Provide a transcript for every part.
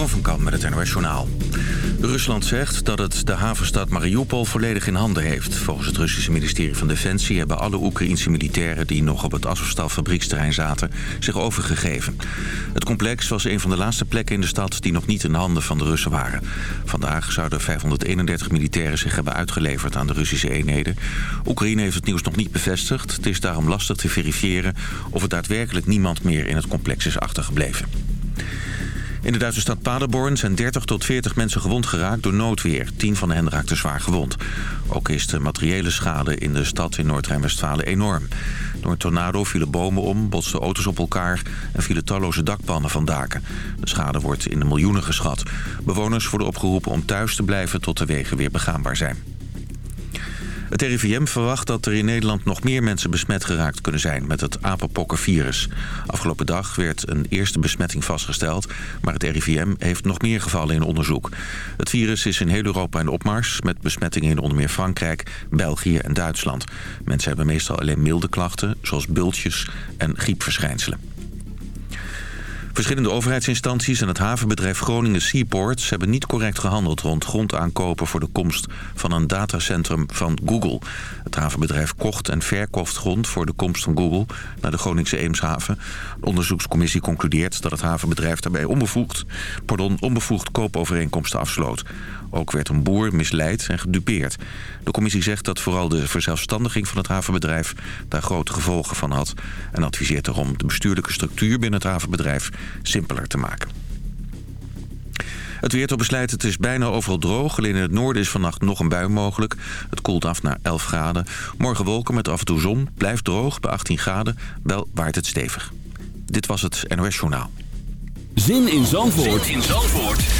Jeroen met het Journaal. Rusland zegt dat het de havenstad Mariupol volledig in handen heeft. Volgens het Russische ministerie van Defensie hebben alle Oekraïense militairen... die nog op het Azovstal fabrieksterrein zaten, zich overgegeven. Het complex was een van de laatste plekken in de stad... die nog niet in handen van de Russen waren. Vandaag zouden 531 militairen zich hebben uitgeleverd aan de Russische eenheden. Oekraïne heeft het nieuws nog niet bevestigd. Het is daarom lastig te verifiëren of er daadwerkelijk niemand meer in het complex is achtergebleven. In de Duitse stad Paderborn zijn 30 tot 40 mensen gewond geraakt door noodweer. 10 van hen raakten zwaar gewond. Ook is de materiële schade in de stad in Noord-Rijn-Westfalen enorm. Door een tornado vielen bomen om, botsten auto's op elkaar... en vielen talloze dakpannen van daken. De schade wordt in de miljoenen geschat. Bewoners worden opgeroepen om thuis te blijven tot de wegen weer begaanbaar zijn. Het RIVM verwacht dat er in Nederland nog meer mensen besmet geraakt kunnen zijn met het apenpokkenvirus. Afgelopen dag werd een eerste besmetting vastgesteld, maar het RIVM heeft nog meer gevallen in onderzoek. Het virus is in heel Europa in opmars met besmettingen in onder meer Frankrijk, België en Duitsland. Mensen hebben meestal alleen milde klachten, zoals bultjes en griepverschijnselen. Verschillende overheidsinstanties en het havenbedrijf Groningen Seaports... hebben niet correct gehandeld rond grondaankopen voor de komst van een datacentrum van Google. Het havenbedrijf kocht en verkocht grond voor de komst van Google naar de Groningse Eemshaven. De onderzoekscommissie concludeert dat het havenbedrijf daarbij onbevoegd, pardon, onbevoegd koopovereenkomsten afsloot. Ook werd een boer misleid en gedupeerd. De commissie zegt dat vooral de verzelfstandiging van het havenbedrijf daar grote gevolgen van had. En adviseert erom de bestuurlijke structuur binnen het havenbedrijf simpeler te maken. Het weer tot besluit, het is bijna overal droog. Alleen in het noorden is vannacht nog een bui mogelijk. Het koelt af naar 11 graden. Morgen wolken met af en toe zon. Blijft droog bij 18 graden. Wel waait het stevig. Dit was het NOS Journaal. Zin in Zandvoort, zin in Zandvoort.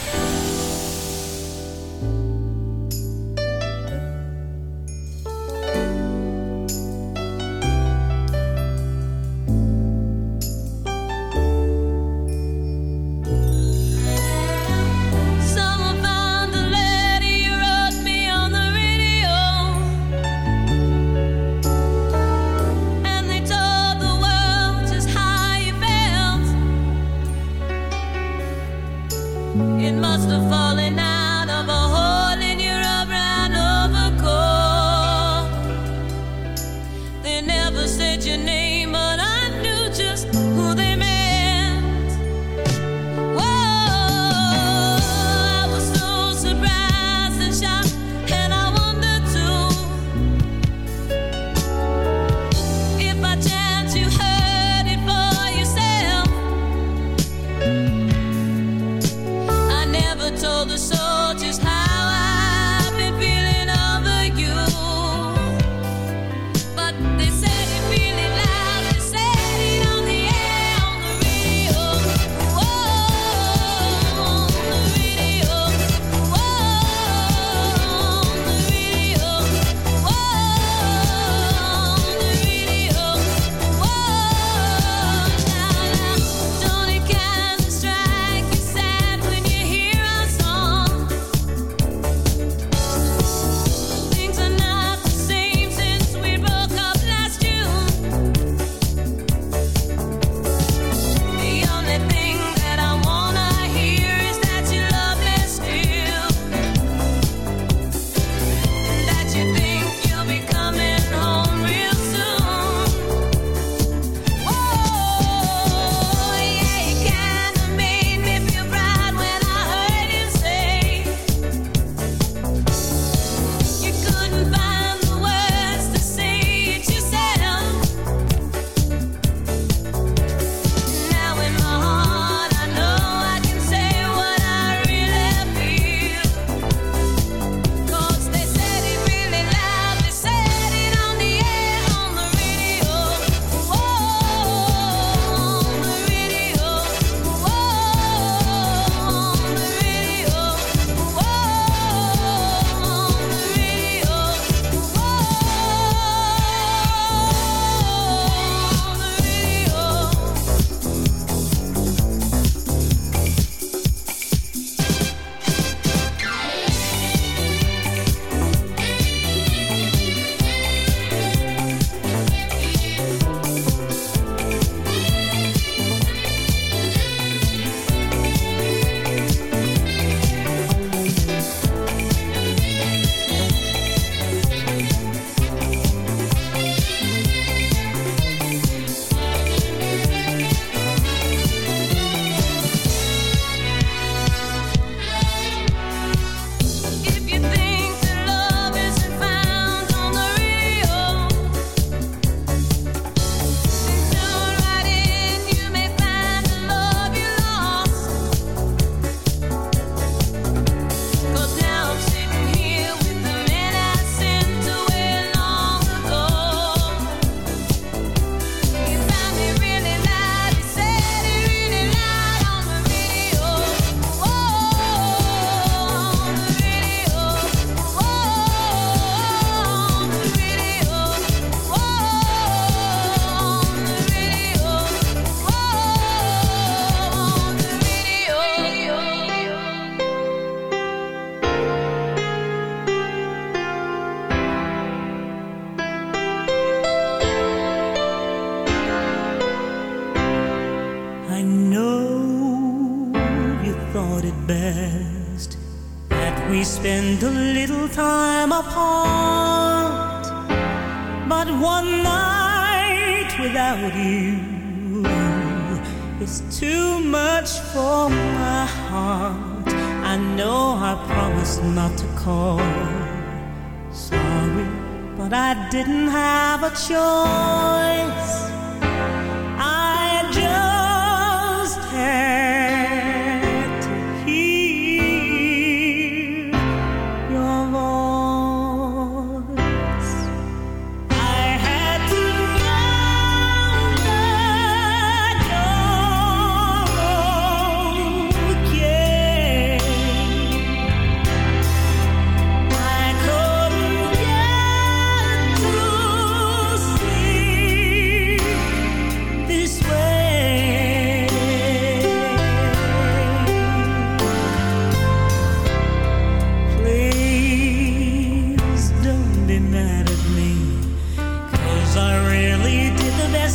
修。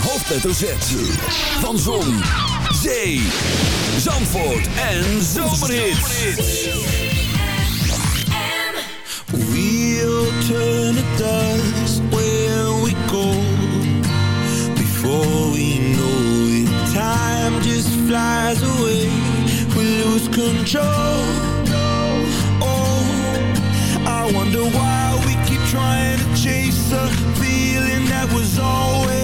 hoofdletter Z. Van Zon, Zee, Zandvoort en Zomerhits. We'll turn to dust where we go. Before we know it, time just flies away. We lose control. Oh, I wonder why we keep trying to chase feeling that was always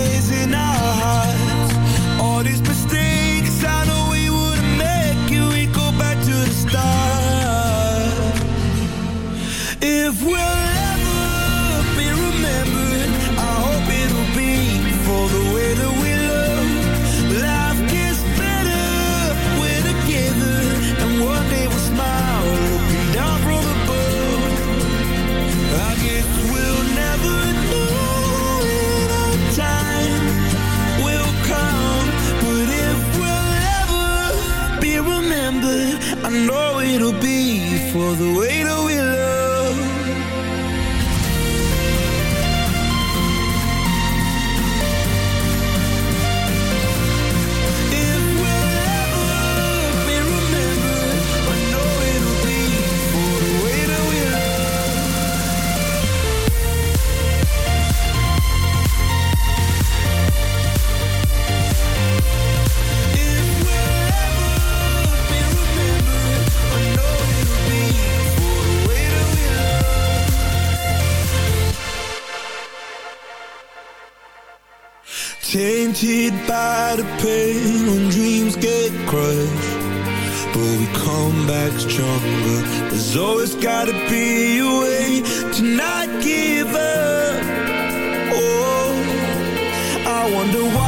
tainted by the pain when dreams get crushed. But we come back stronger. There's always gotta be a way to not give up. Oh, I wonder why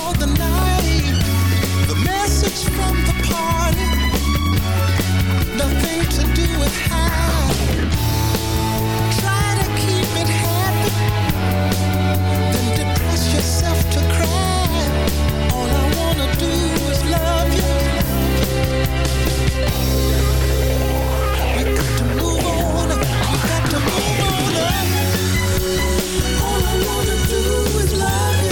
All the night, the message from the party. Nothing to do is high. Try to keep it happy. All I wanna do is love you. I got to move on, I got to move on. All I wanna do is love you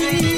Hey.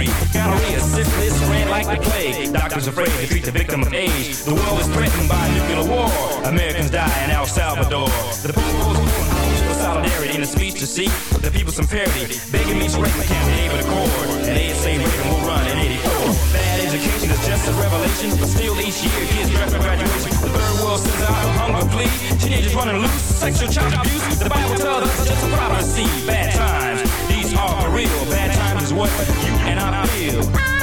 Injury. Gonorrhea, syphilis, ran like the plague. Doctors afraid to treat the victim of age. The world is threatened by nuclear war. Americans die in El Salvador. The people for solidarity in a speech to seek the people some parity. Begging me to write my campaign with a cord. And they say Reagan will run in 84. Bad education is just a revelation. But still each year kids draft for graduation. The third world sends out a hunger plea. Teenagers running loose. Sexual child abuse. The Bible tells us it's just a prophecy. Bad times. Are real. Bad times is what you and I feel.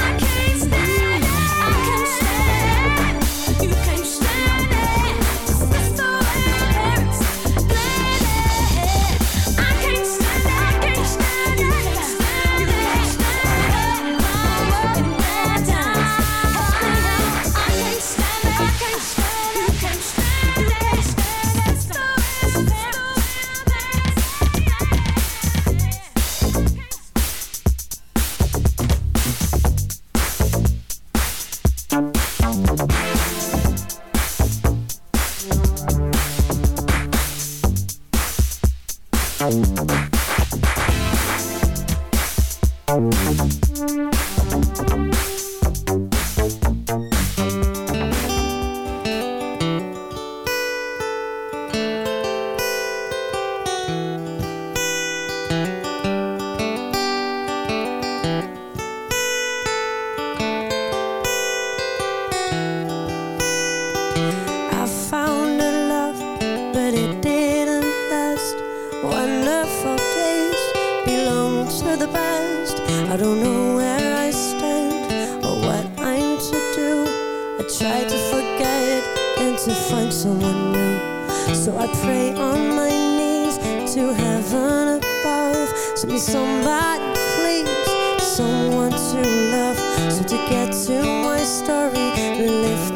So I pray on my knees to heaven above. Send me somebody please, someone to love. So to get to my story, lift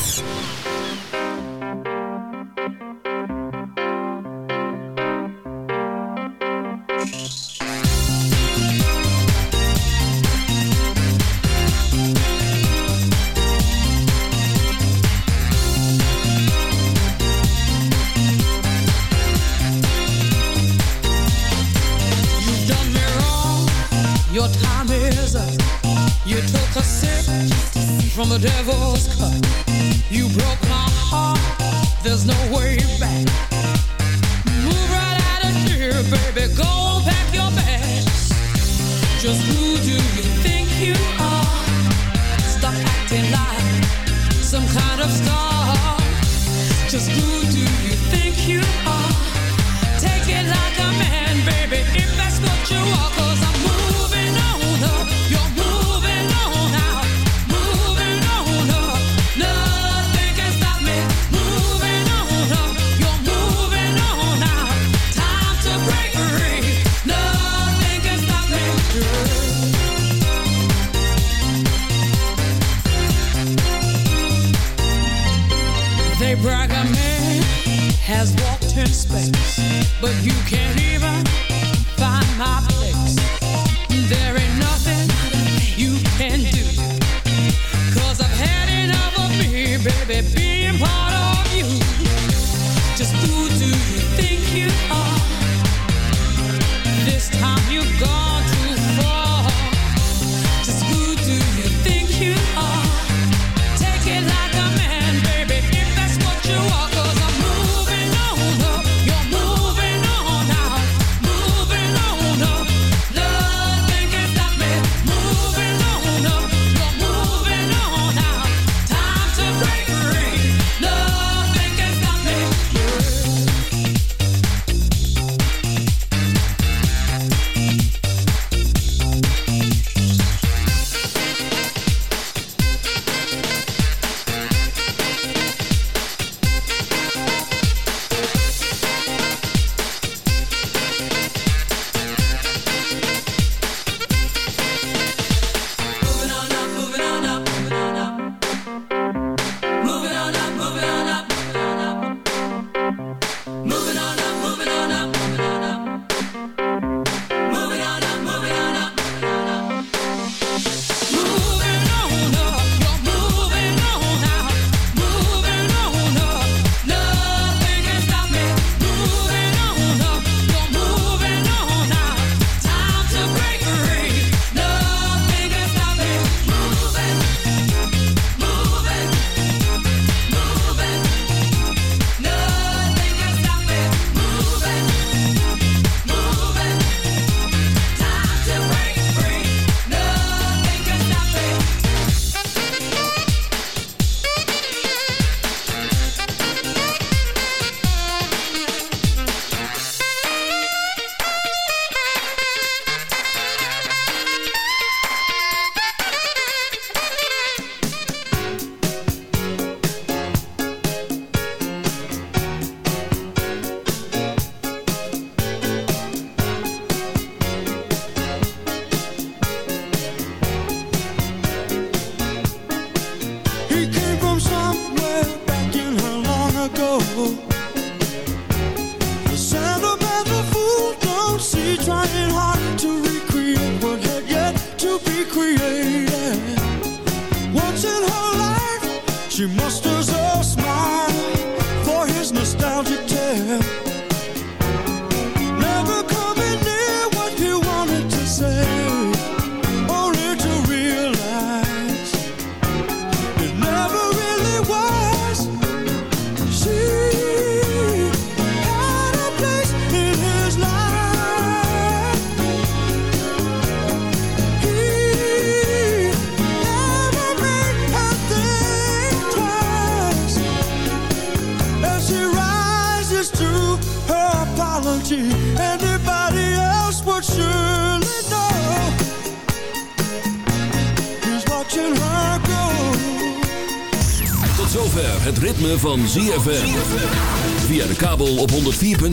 Has walked in space, but you can't even find my place. There ain't nothing you can do.